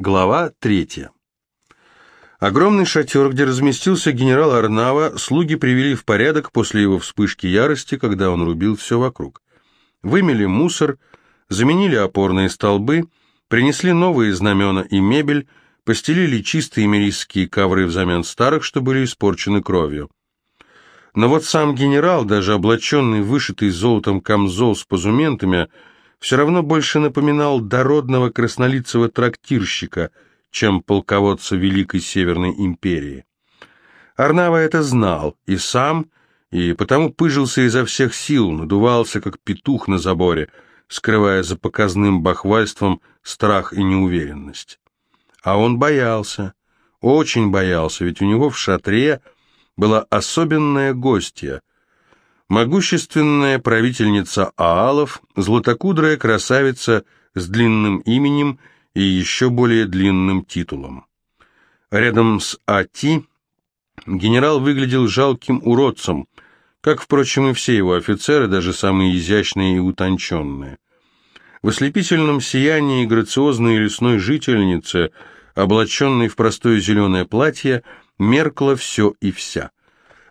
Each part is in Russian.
Глава третья. Огромный шатер, где разместился генерал Арнава, слуги привели в порядок после его вспышки ярости, когда он рубил все вокруг. Вымели мусор, заменили опорные столбы, принесли новые знамена и мебель, постелили чистые мирийские ковры взамен старых, что были испорчены кровью. Но вот сам генерал, даже облаченный вышитый золотом камзол с позументами, все равно больше напоминал дородного краснолицего трактирщика, чем полководца Великой Северной империи. Арнава это знал и сам, и потому пыжился изо всех сил, надувался, как петух на заборе, скрывая за показным бахвальством страх и неуверенность. А он боялся, очень боялся, ведь у него в шатре была особенная гостья, Могущественная правительница Аалов, златокудрая красавица с длинным именем и еще более длинным титулом. Рядом с Ати генерал выглядел жалким уродцем, как, впрочем, и все его офицеры, даже самые изящные и утонченные. В ослепительном сиянии грациозной лесной жительницы, облаченной в простое зеленое платье, меркло все и вся.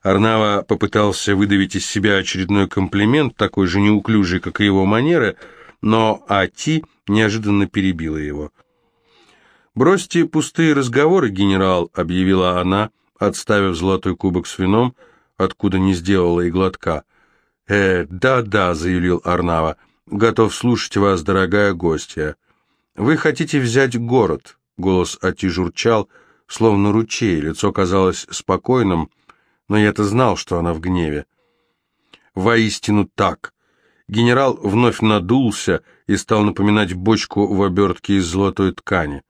Арнава попытался выдавить из себя очередной комплимент, такой же неуклюжий, как и его манеры, но Ати неожиданно перебила его. «Бросьте пустые разговоры, генерал», — объявила она, отставив золотой кубок с вином, откуда не сделала и глотка. «Э, да-да», — заявил Арнава, — «готов слушать вас, дорогая гостья. Вы хотите взять город?» — голос Ати журчал, словно ручей, лицо казалось спокойным, — но я-то знал, что она в гневе. Воистину так. Генерал вновь надулся и стал напоминать бочку в обертке из золотой ткани.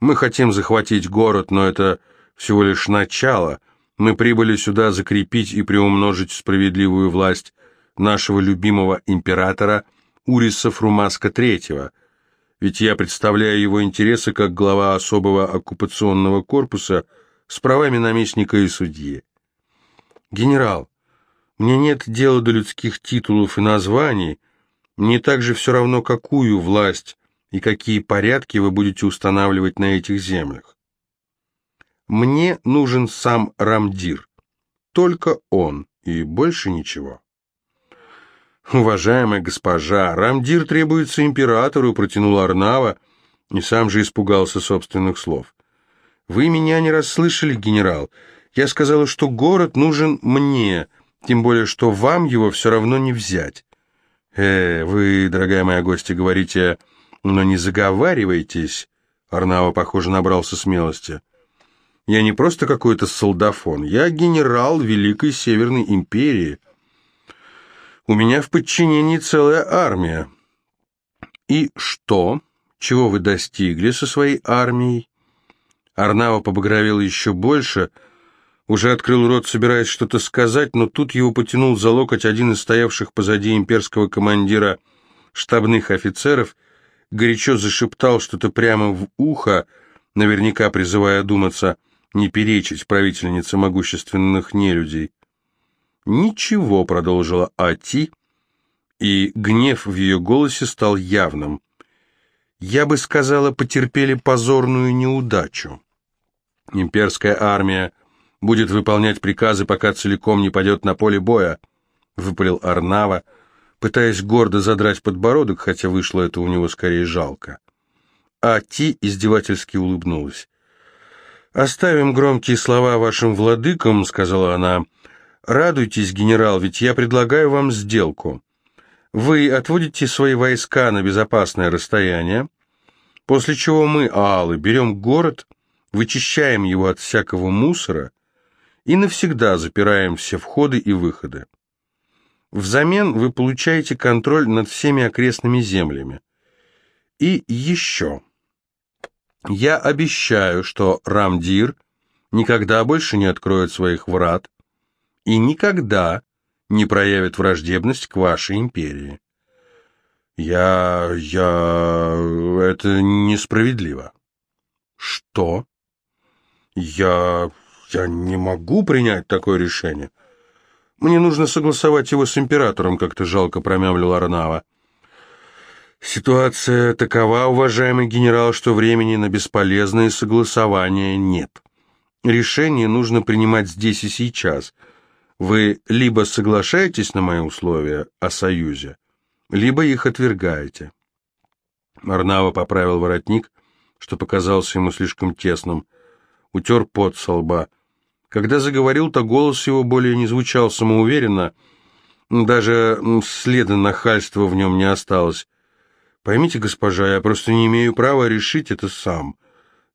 Мы хотим захватить город, но это всего лишь начало. Мы прибыли сюда закрепить и приумножить справедливую власть нашего любимого императора Уриса Фрумаска III. Ведь я представляю его интересы как глава особого оккупационного корпуса с правами наместника и судьи. «Генерал, мне нет дела до людских титулов и названий, мне также все равно, какую власть и какие порядки вы будете устанавливать на этих землях. Мне нужен сам Рамдир, только он и больше ничего». «Уважаемая госпожа, Рамдир требуется императору», — протянул Арнава, и сам же испугался собственных слов. «Вы меня не расслышали, генерал. Я сказала, что город нужен мне, тем более, что вам его все равно не взять. Э, вы, дорогая моя гостья, говорите, но не заговаривайтесь. Арнао, похоже, набрался смелости. Я не просто какой-то солдафон, я генерал Великой Северной Империи. У меня в подчинении целая армия. И что? Чего вы достигли со своей армией? Арнао побагровел еще больше, — уже открыл рот, собираясь что-то сказать, но тут его потянул за локоть один из стоявших позади имперского командира штабных офицеров, горячо зашептал что-то прямо в ухо, наверняка призывая думаться не перечить правительнице могущественных нелюдей. «Ничего», — продолжила Ати, и гнев в ее голосе стал явным. «Я бы сказала, потерпели позорную неудачу. Имперская армия будет выполнять приказы, пока целиком не пойдет на поле боя», — выпалил Арнава, пытаясь гордо задрать подбородок, хотя вышло это у него скорее жалко. А Ти издевательски улыбнулась. «Оставим громкие слова вашим владыкам», — сказала она. «Радуйтесь, генерал, ведь я предлагаю вам сделку. Вы отводите свои войска на безопасное расстояние, после чего мы, аалы, берем город, вычищаем его от всякого мусора, и навсегда запираем все входы и выходы. Взамен вы получаете контроль над всеми окрестными землями. И еще. Я обещаю, что Рамдир никогда больше не откроет своих врат и никогда не проявит враждебность к вашей империи. Я... я... это несправедливо. Что? Я... «Я не могу принять такое решение. Мне нужно согласовать его с императором», — как-то жалко промямлил Арнава. Ситуация такова, уважаемый генерал, что времени на бесполезные согласования нет. Решение нужно принимать здесь и сейчас. Вы либо соглашаетесь на мои условия о союзе, либо их отвергаете. Арнава поправил воротник, что показался ему слишком тесным, утер пот со лба. Когда заговорил, то голос его более не звучал самоуверенно, даже следа нахальства в нем не осталось. Поймите, госпожа, я просто не имею права решить это сам.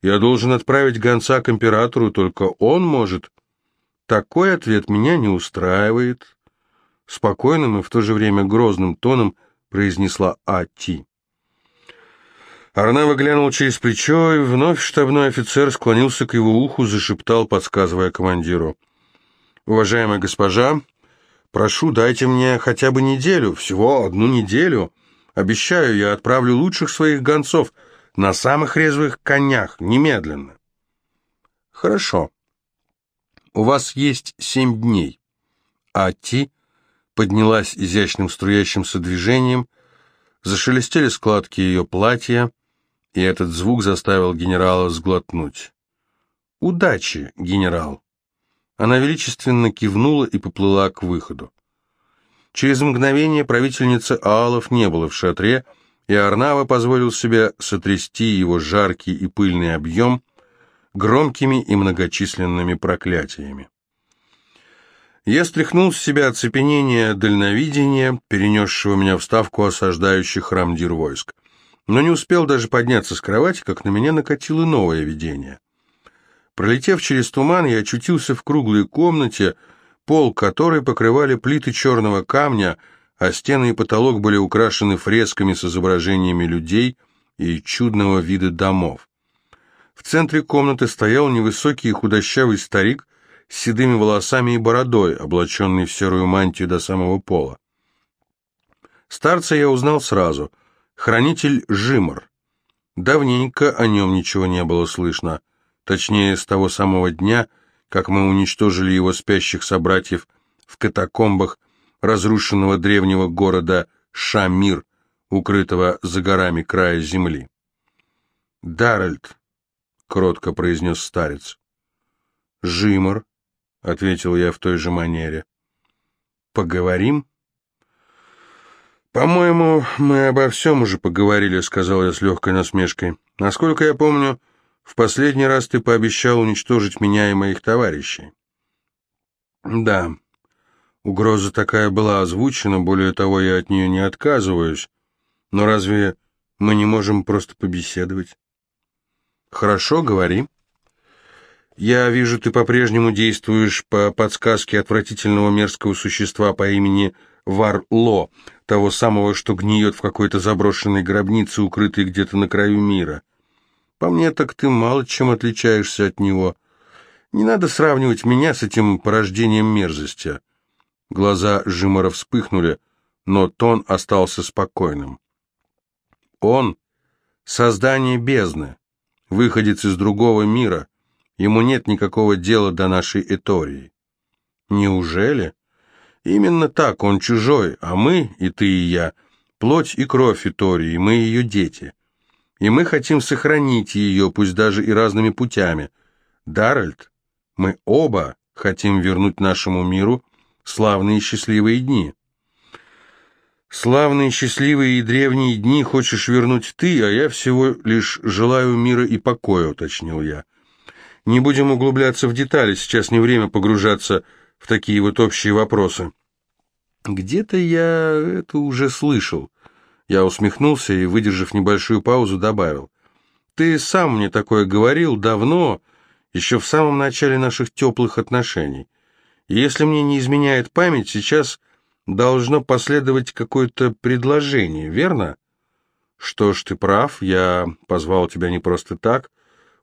Я должен отправить гонца к императору, только он может. Такой ответ меня не устраивает. Спокойным и в то же время грозным тоном произнесла Ати. Арнава глянул через плечо, и вновь штабной офицер склонился к его уху, зашептал, подсказывая командиру. «Уважаемая госпожа, прошу, дайте мне хотя бы неделю, всего одну неделю». Обещаю, я отправлю лучших своих гонцов на самых резвых конях, немедленно. Хорошо. У вас есть семь дней. А Ти поднялась изящным струящимся движением, зашелестели складки ее платья, и этот звук заставил генерала сглотнуть. «Удачи, генерал!» Она величественно кивнула и поплыла к выходу. Через мгновение правительницы Аалов не было в шатре, и Арнава позволил себе сотрясти его жаркий и пыльный объем громкими и многочисленными проклятиями. Я стряхнул с себя оцепенение дальновидения, перенесшего меня в ставку осаждающих храм дир войск. Но не успел даже подняться с кровати, как на меня накатило новое видение. Пролетев через туман, я очутился в круглой комнате, пол которой покрывали плиты черного камня, а стены и потолок были украшены фресками с изображениями людей и чудного вида домов. В центре комнаты стоял невысокий и худощавый старик с седыми волосами и бородой, облаченный в серую мантию до самого пола. Старца я узнал сразу. Хранитель Жимор. Давненько о нем ничего не было слышно. Точнее, с того самого дня, как мы уничтожили его спящих собратьев в катакомбах разрушенного древнего города Шамир, укрытого за горами края земли. «Даральд», — кротко произнес старец. «Жимор», — ответил я в той же манере. «Поговорим?» «По-моему, мы обо всем уже поговорили», — сказал я с легкой насмешкой. «Насколько я помню, в последний раз ты пообещал уничтожить меня и моих товарищей. Да, угроза такая была озвучена, более того, я от нее не отказываюсь. Но разве мы не можем просто побеседовать? Хорошо, говори. Я вижу, ты по-прежнему действуешь по подсказке отвратительного мерзкого существа по имени Варло, того самого, что гниет в какой-то заброшенной гробнице, укрытой где-то на краю мира. По мне так ты мало чем отличаешься от него. Не надо сравнивать меня с этим порождением мерзости». Глаза Жимора вспыхнули, но тон остался спокойным. «Он — создание бездны, выходец из другого мира. Ему нет никакого дела до нашей Этории». «Неужели?» «Именно так, он чужой, а мы, и ты, и я, плоть и кровь Этории, мы ее дети и мы хотим сохранить ее, пусть даже и разными путями. Даральд, мы оба хотим вернуть нашему миру славные счастливые дни. Славные, счастливые и древние дни хочешь вернуть ты, а я всего лишь желаю мира и покоя, уточнил я. Не будем углубляться в детали, сейчас не время погружаться в такие вот общие вопросы. Где-то я это уже слышал. Я усмехнулся и, выдержав небольшую паузу, добавил. «Ты сам мне такое говорил давно, еще в самом начале наших теплых отношений. И если мне не изменяет память, сейчас должно последовать какое-то предложение, верно?» «Что ж, ты прав, я позвал тебя не просто так.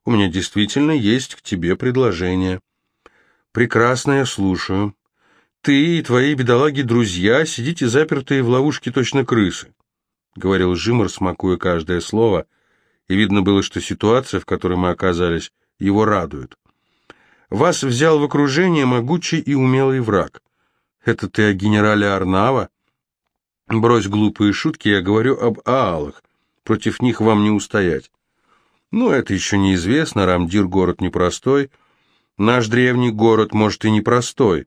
У меня действительно есть к тебе предложение». «Прекрасно, я слушаю. Ты и твои бедолаги-друзья сидите запертые в ловушке точно крысы. — говорил Жимор, смакуя каждое слово, и видно было, что ситуация, в которой мы оказались, его радует. «Вас взял в окружение могучий и умелый враг. Это ты о генерале Арнава?» Брось глупые шутки, я говорю об аалах. Против них вам не устоять. Ну, это еще неизвестно, Рамдир город непростой. Наш древний город, может, и непростой.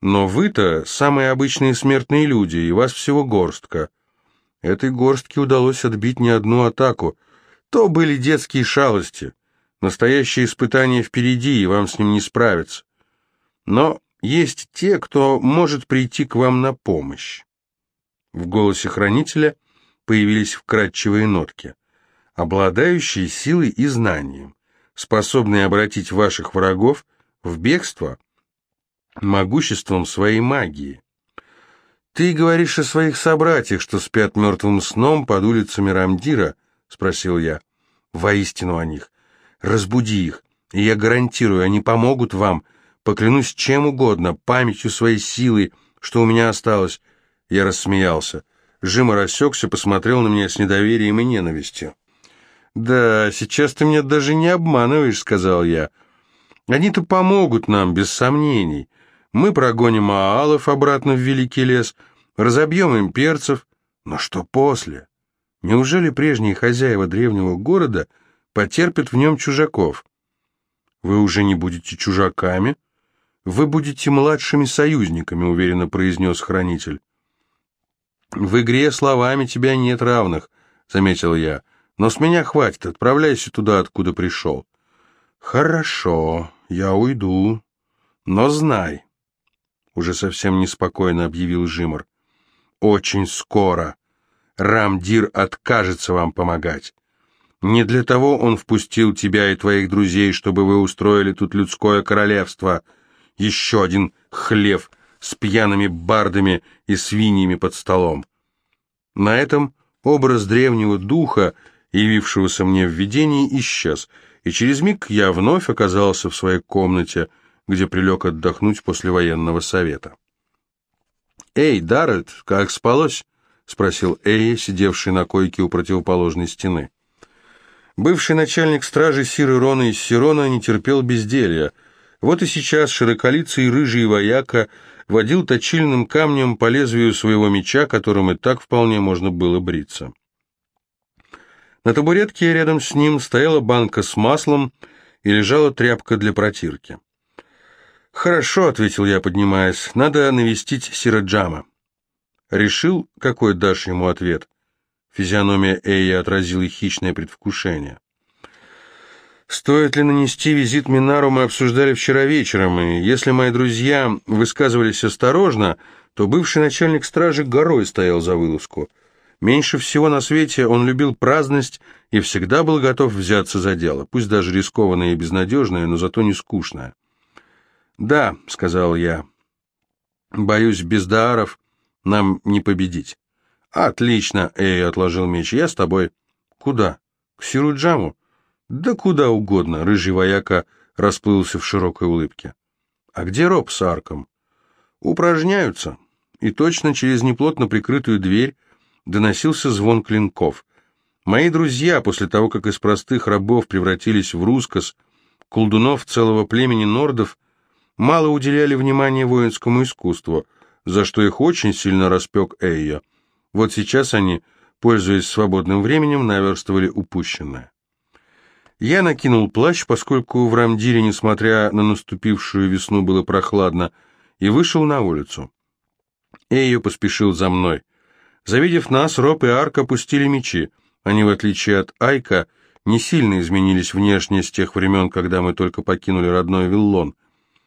Но вы-то самые обычные смертные люди, и вас всего горстка. Этой горстке удалось отбить не одну атаку. То были детские шалости. Настоящее испытание впереди, и вам с ним не справиться. Но есть те, кто может прийти к вам на помощь. В голосе хранителя появились вкрадчивые нотки. Обладающие силой и знанием, способные обратить ваших врагов в бегство могуществом своей магии. «Ты говоришь о своих собратьях, что спят мертвым сном под улицами Рамдира?» — спросил я. «Воистину о них. Разбуди их, и я гарантирую, они помогут вам. Поклянусь чем угодно, памятью своей силы, что у меня осталось, я рассмеялся. Жима рассекся, посмотрел на меня с недоверием и ненавистью. «Да, сейчас ты меня даже не обманываешь», — сказал я. «Они-то помогут нам, без сомнений. Мы прогоним аалов обратно в Великий лес, разобьем им перцев. Но что после? Неужели прежние хозяева древнего города потерпят в нем чужаков? Вы уже не будете чужаками, вы будете младшими союзниками», — уверенно произнес хранитель. «В игре словами тебя нет равных», — заметил я. «Но с меня хватит, отправляйся туда, откуда пришел». «Хорошо, я уйду. Но знай», — уже совсем неспокойно объявил Жимор, — «очень скоро Рамдир откажется вам помогать. Не для того он впустил тебя и твоих друзей, чтобы вы устроили тут людское королевство. Еще один хлев с пьяными бардами и свиньями под столом. На этом образ древнего духа, явившегося мне в видении, исчез, и через миг я вновь оказался в своей комнате, где прилег отдохнуть после военного совета. «Эй, Даррет, как спалось?» — спросил Эй, сидевший на койке у противоположной стены. Бывший начальник стражи Сиры Рона из Сирона не терпел безделья. Вот и сейчас широколицый рыжий вояка водил точильным камнем по лезвию своего меча, которым и так вполне можно было бриться. На табуретке рядом с ним стояла банка с маслом и лежала тряпка для протирки. «Хорошо», — ответил я, поднимаясь, — «надо навестить Сираджама». «Решил, какой дашь ему ответ?» Физиономия Эйи отразила хищное предвкушение. Стоит ли нанести визит Минару, мы обсуждали вчера вечером, и если мои друзья высказывались осторожно, то бывший начальник стражи горой стоял за вылазку. Меньше всего на свете он любил праздность и всегда был готов взяться за дело, пусть даже рискованное и безнадежное, но зато не скучное. «Да», — сказал я, — «боюсь, без дааров нам не победить». «Отлично», — Эй отложил меч, — «я с тобой». «Куда?» «К Сируджаму». «Да куда угодно», — рыжий вояка расплылся в широкой улыбке. «А где Роб с Арком?» «Упражняются». И точно через неплотно прикрытую дверь доносился звон клинков. Мои друзья, после того, как из простых рабов превратились в рускос, колдунов целого племени нордов, мало уделяли внимания воинскому искусству, за что их очень сильно распек Эйя. Вот сейчас они, пользуясь свободным временем, наверстывали упущенное. Я накинул плащ, поскольку в Рамдире, несмотря на наступившую весну, было прохладно, и вышел на улицу. Эйо поспешил за мной. Завидев нас, Роб и Арк опустили мечи. Они, в отличие от Айка, не сильно изменились внешне с тех времен, когда мы только покинули родной Виллон.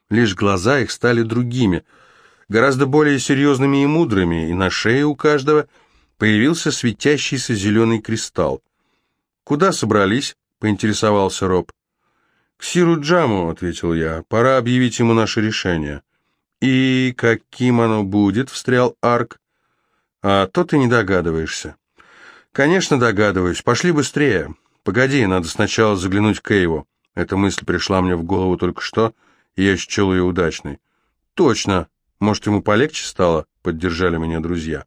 Лишь глаза их стали другими, гораздо более серьезными и мудрыми, и на шее у каждого появился светящийся зеленый кристалл. «Куда собрались?» — поинтересовался Роб. «К Сиру Джаму», — ответил я, — «пора объявить ему наше решение». «И каким оно будет?» — встрял Арк. «А то ты не догадываешься». «Конечно догадываюсь. Пошли быстрее. Погоди, надо сначала заглянуть к Эйву». Эта мысль пришла мне в голову только что, я счел ее удачной. «Точно. Может, ему полегче стало?» — поддержали меня друзья.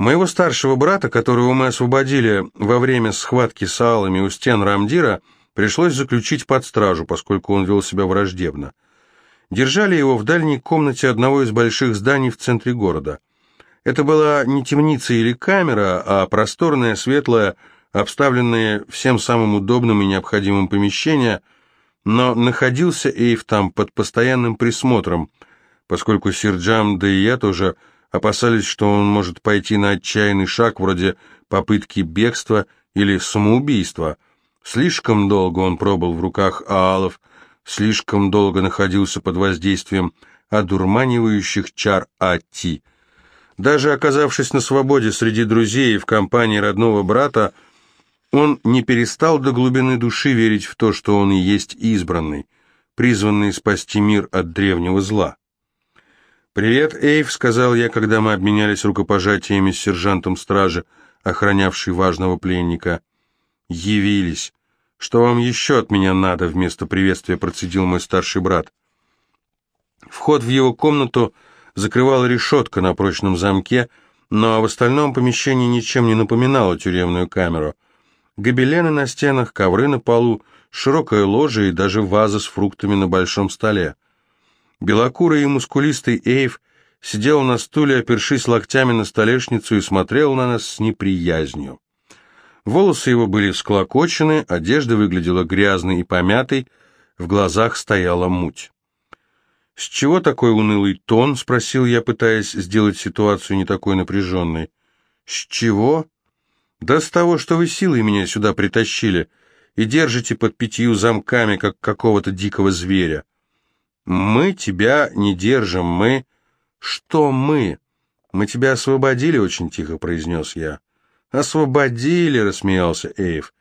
Моего старшего брата, которого мы освободили во время схватки с алами у стен Рамдира, пришлось заключить под стражу, поскольку он вел себя враждебно. Держали его в дальней комнате одного из больших зданий в центре города. Это была не темница или камера, а просторное, светлое, обставленное всем самым удобным и необходимым помещение, но находился Эйв там под постоянным присмотром, поскольку Сирджам, да и я тоже опасались, что он может пойти на отчаянный шаг вроде попытки бегства или самоубийства. Слишком долго он пробыл в руках аалов, слишком долго находился под воздействием одурманивающих чар Ати. Даже оказавшись на свободе среди друзей и в компании родного брата, он не перестал до глубины души верить в то, что он и есть избранный, призванный спасти мир от древнего зла. «Привет, Эйв», — сказал я, когда мы обменялись рукопожатиями с сержантом стражи, охранявший важного пленника. «Явились. Что вам еще от меня надо?» — вместо приветствия процедил мой старший брат. Вход в его комнату закрывала решетка на прочном замке, но в остальном помещении ничем не напоминало тюремную камеру. Гобелены на стенах, ковры на полу, широкое ложе и даже ваза с фруктами на большом столе. Белокурый и мускулистый Эйв сидел на стуле, опершись локтями на столешницу и смотрел на нас с неприязнью. Волосы его были склокочены, одежда выглядела грязной и помятой, в глазах стояла муть. «С чего такой унылый тон?» — спросил я, пытаясь сделать ситуацию не такой напряженной. «С чего?» «Да с того, что вы силой меня сюда притащили и держите под пятью замками, как какого-то дикого зверя. Мы тебя не держим, мы...» «Что мы?» «Мы тебя освободили?» — очень тихо произнес я. «Освободили!» — рассмеялся Эйв.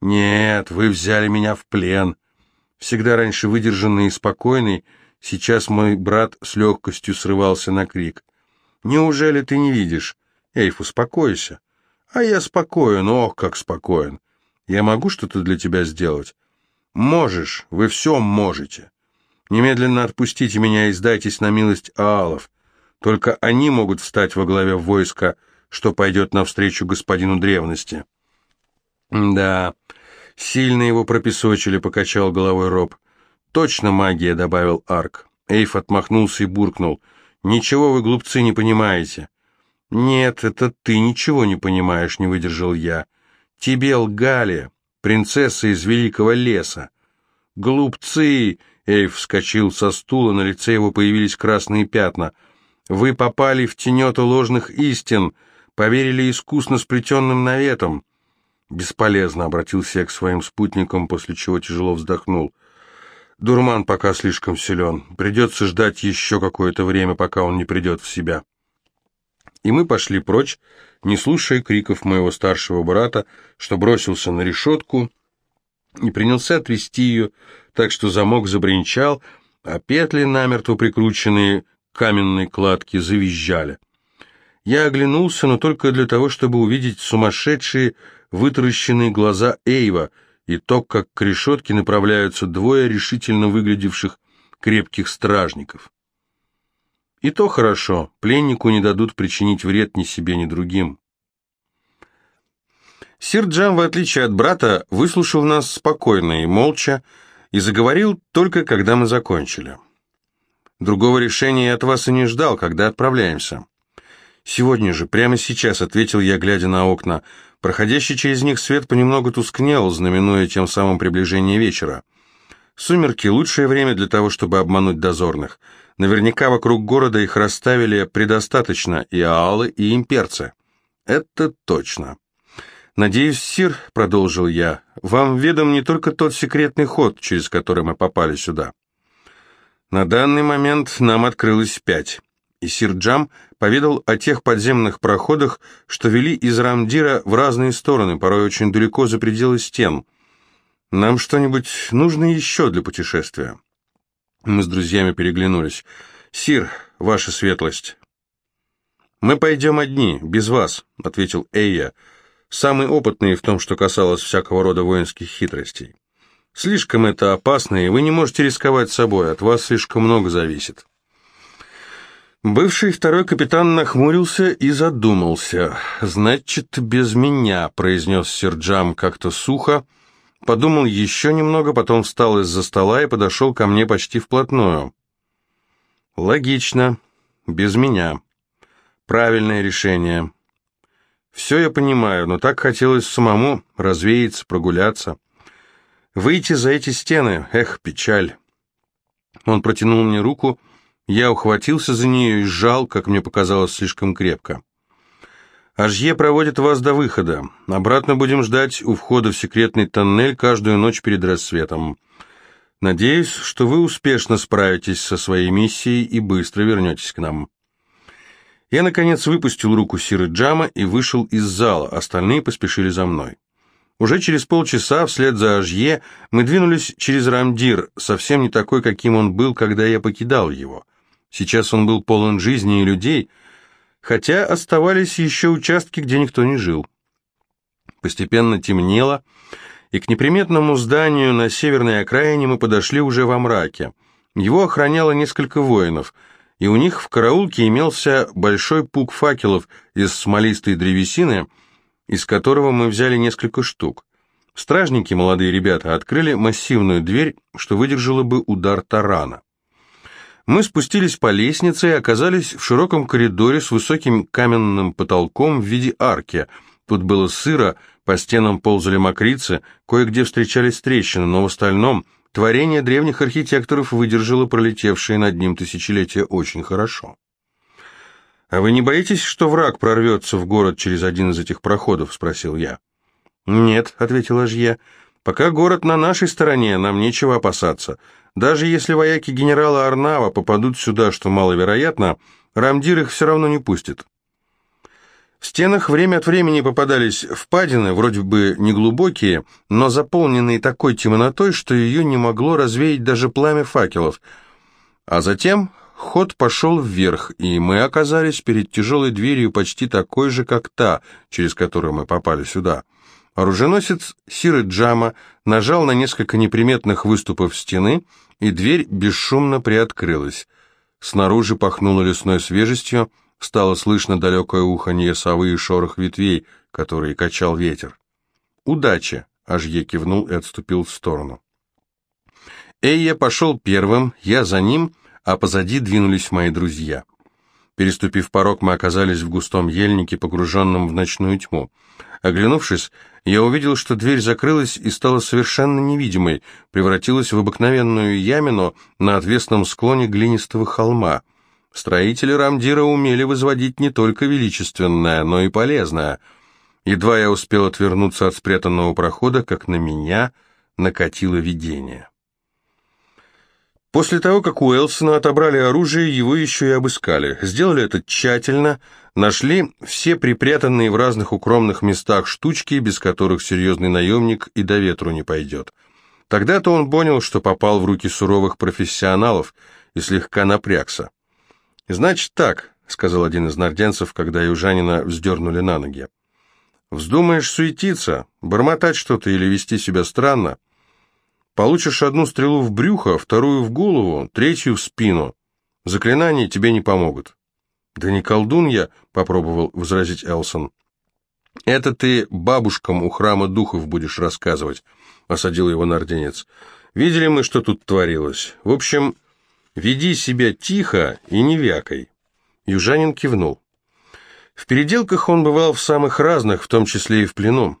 «Нет, вы взяли меня в плен. Всегда раньше выдержанный и спокойный, Сейчас мой брат с легкостью срывался на крик. «Неужели ты не видишь? Эйф, успокойся». «А я спокоен, ох, как спокоен. Я могу что-то для тебя сделать?» «Можешь, вы все можете. Немедленно отпустите меня и сдайтесь на милость Аалов. Только они могут встать во главе войска, что пойдет навстречу господину древности». «Да, сильно его пропесочили», — покачал головой Роб. «Точно магия», — добавил Арк. Эйф отмахнулся и буркнул. «Ничего вы, глупцы, не понимаете». «Нет, это ты ничего не понимаешь», — не выдержал я. «Тебе лгали, принцесса из Великого леса». «Глупцы!» — Эйв вскочил со стула, на лице его появились красные пятна. «Вы попали в тенета ложных истин, поверили искусно сплетенным наветам». «Бесполезно», — обратился я к своим спутникам, после чего тяжело вздохнул. Дурман пока слишком силен. Придется ждать еще какое-то время, пока он не придет в себя. И мы пошли прочь, не слушая криков моего старшего брата, что бросился на решетку и принялся трясти ее, так что замок забринчал, а петли, намертво прикрученные к каменной кладке, завизжали. Я оглянулся, но только для того, чтобы увидеть сумасшедшие, вытаращенные глаза Эйва — и то, как к решетке направляются двое решительно выглядевших крепких стражников. И то хорошо, пленнику не дадут причинить вред ни себе, ни другим. Сир Джам, в отличие от брата, выслушал нас спокойно и молча, и заговорил только, когда мы закончили. Другого решения от вас и не ждал, когда отправляемся. Сегодня же, прямо сейчас, ответил я, глядя на окна, — Проходящий через них свет понемногу тускнел, знаменуя тем самым приближение вечера. Сумерки — лучшее время для того, чтобы обмануть дозорных. Наверняка вокруг города их расставили предостаточно и аалы, и имперцы. Это точно. «Надеюсь, Сир, — продолжил я, — вам ведом не только тот секретный ход, через который мы попали сюда. На данный момент нам открылось пять и Сир Джам поведал о тех подземных проходах, что вели из Рамдира в разные стороны, порой очень далеко за пределы стен. Нам что-нибудь нужно еще для путешествия?» Мы с друзьями переглянулись. «Сир, ваша светлость!» «Мы пойдем одни, без вас», — ответил Эйя, самый опытный в том, что касалось всякого рода воинских хитростей. «Слишком это опасно, и вы не можете рисковать собой, от вас слишком много зависит». Бывший второй капитан нахмурился и задумался. «Значит, без меня», — произнес Серджам как-то сухо, подумал еще немного, потом встал из-за стола и подошел ко мне почти вплотную. «Логично. Без меня. Правильное решение. Все я понимаю, но так хотелось самому развеяться, прогуляться. Выйти за эти стены, эх, печаль. Он протянул мне руку, я ухватился за нее и сжал, как мне показалось, слишком крепко. Ажье проводит вас до выхода. Обратно будем ждать у входа в секретный тоннель каждую ночь перед рассветом. Надеюсь, что вы успешно справитесь со своей миссией и быстро вернетесь к нам. Я, наконец, выпустил руку Сиры Джама и вышел из зала, остальные поспешили за мной. Уже через полчаса, вслед за Ажье, мы двинулись через Рамдир, совсем не такой, каким он был, когда я покидал его. Сейчас он был полон жизни и людей, хотя оставались еще участки, где никто не жил. Постепенно темнело, и к неприметному зданию на северной окраине мы подошли уже во мраке. Его охраняло несколько воинов, и у них в караулке имелся большой пук факелов из смолистой древесины — из которого мы взяли несколько штук. Стражники, молодые ребята, открыли массивную дверь, что выдержало бы удар тарана. Мы спустились по лестнице и оказались в широком коридоре с высоким каменным потолком в виде арки. Тут было сыро, по стенам ползали мокрицы, кое-где встречались трещины, но в остальном творение древних архитекторов выдержало пролетевшие над ним тысячелетия очень хорошо. «А вы не боитесь, что враг прорвется в город через один из этих проходов?» — спросил я. «Нет», — ответила Жье, — «пока город на нашей стороне, нам нечего опасаться. Даже если вояки генерала Арнава попадут сюда, что маловероятно, Рамдир их все равно не пустит». В стенах время от времени попадались впадины, вроде бы неглубокие, но заполненные такой темнотой, что ее не могло развеять даже пламя факелов. А затем Ход пошел вверх, и мы оказались перед тяжелой дверью почти такой же, как та, через которую мы попали сюда. Оруженосец Сиры Джама нажал на несколько неприметных выступов стены, и дверь бесшумно приоткрылась. Снаружи пахнуло лесной свежестью, стало слышно далекое уханье совы и шорох ветвей, которые качал ветер. «Удачи!» — Ажье кивнул и отступил в сторону. Эйя пошел первым, я за ним, а позади двинулись мои друзья. Переступив порог, мы оказались в густом ельнике, погруженном в ночную тьму. Оглянувшись, я увидел, что дверь закрылась и стала совершенно невидимой, превратилась в обыкновенную ямину на отвесном склоне глинистого холма. Строители Рамдира умели возводить не только величественное, но и полезное. Едва я успел отвернуться от спрятанного прохода, как на меня накатило видение. После того, как у Элсона отобрали оружие, его еще и обыскали. Сделали это тщательно, нашли все припрятанные в разных укромных местах штучки, без которых серьезный наемник и до ветру не пойдет. Тогда-то он понял, что попал в руки суровых профессионалов и слегка напрягся. «Значит так», — сказал один из норденцев, когда южанина вздернули на ноги. «Вздумаешь суетиться, бормотать что-то или вести себя странно?» Получишь одну стрелу в брюхо, вторую в голову, третью в спину. Заклинания тебе не помогут». «Да не колдун я», — попробовал возразить Элсон. «Это ты бабушкам у храма духов будешь рассказывать», — осадил его норденец. «Видели мы, что тут творилось. В общем, веди себя тихо и не вякой». Южанин кивнул. В переделках он бывал в самых разных, в том числе и в плену.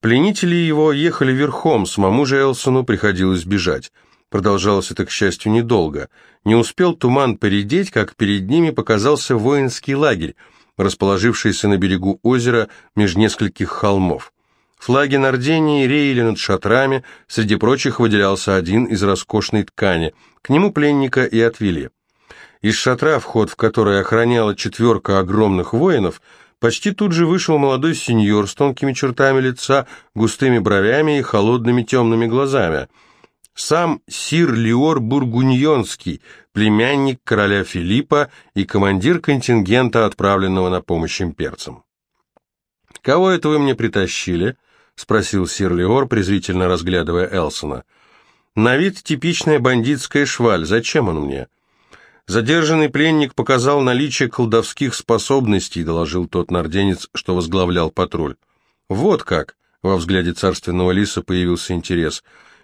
Пленители его ехали верхом, самому же Элсону приходилось бежать. Продолжалось это, к счастью, недолго. Не успел туман поредеть, как перед ними показался воинский лагерь, расположившийся на берегу озера меж нескольких холмов. Флаги Нордении реяли над шатрами, среди прочих выделялся один из роскошной ткани. К нему пленника и отвели. Из шатра, вход в который охраняла четверка огромных воинов, Почти тут же вышел молодой сеньор с тонкими чертами лица, густыми бровями и холодными темными глазами. Сам сир Леор Бургуньонский, племянник короля Филиппа и командир контингента, отправленного на помощь имперцам. «Кого это вы мне притащили?» — спросил сир Леор, презрительно разглядывая Элсона. «На вид типичная бандитская шваль. Зачем он мне?» Задержанный пленник показал наличие колдовских способностей, доложил тот норденец, что возглавлял патруль. Вот как, во взгляде царственного лиса появился интерес.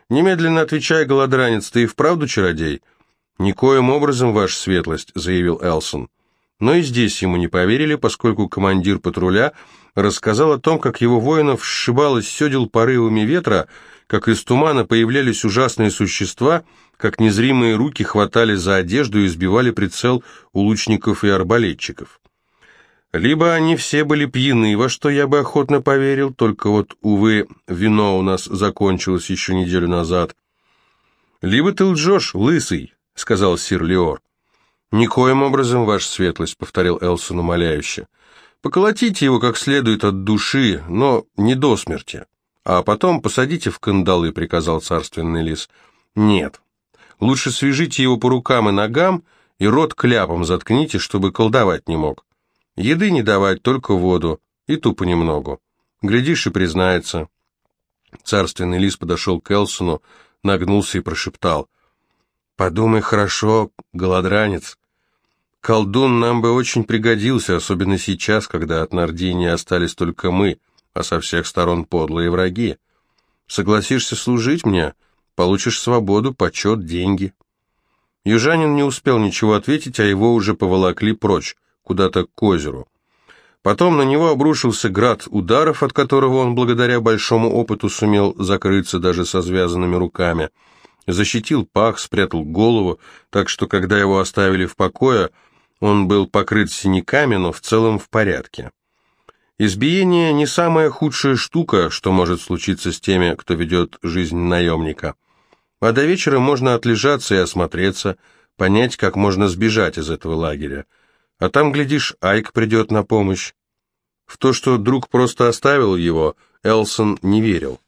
Немедленно отвечай, голодранец, ты и вправду чародей? Никоим образом, ваша светлость, заявил Элсон. Но и здесь ему не поверили, поскольку командир патруля рассказал о том, как его воинов сшибало с седел порывами ветра, как из тумана появлялись ужасные существа, как незримые руки хватали за одежду и сбивали прицел у лучников и арбалетчиков. Либо они все были пьяны, во что я бы охотно поверил, только вот, увы, вино у нас закончилось еще неделю назад. «Либо ты лжешь, лысый», — сказал сир Леор. «Никоим образом, ваша светлость», — повторил Элсон умоляюще. «Поколотите его как следует от души, но не до смерти. А потом посадите в кандалы», — приказал царственный лис. «Нет. Лучше свяжите его по рукам и ногам и рот кляпом заткните, чтобы колдовать не мог. Еды не давать, только воду, и тупо немногу. Глядишь и признается». Царственный лис подошел к Элсону, нагнулся и прошептал. «Подумай хорошо, голодранец. Колдун нам бы очень пригодился, особенно сейчас, когда от Нардини остались только мы, а со всех сторон подлые враги. Согласишься служить мне, получишь свободу, почет, деньги». Южанин не успел ничего ответить, а его уже поволокли прочь, куда-то к озеру. Потом на него обрушился град ударов, от которого он благодаря большому опыту сумел закрыться даже со связанными руками. Защитил пах, спрятал голову, так что, когда его оставили в покое, он был покрыт синяками, но в целом в порядке. Избиение не самая худшая штука, что может случиться с теми, кто ведет жизнь наемника. А до вечера можно отлежаться и осмотреться, понять, как можно сбежать из этого лагеря. А там, глядишь, Айк придет на помощь. В то, что друг просто оставил его, Элсон не верил.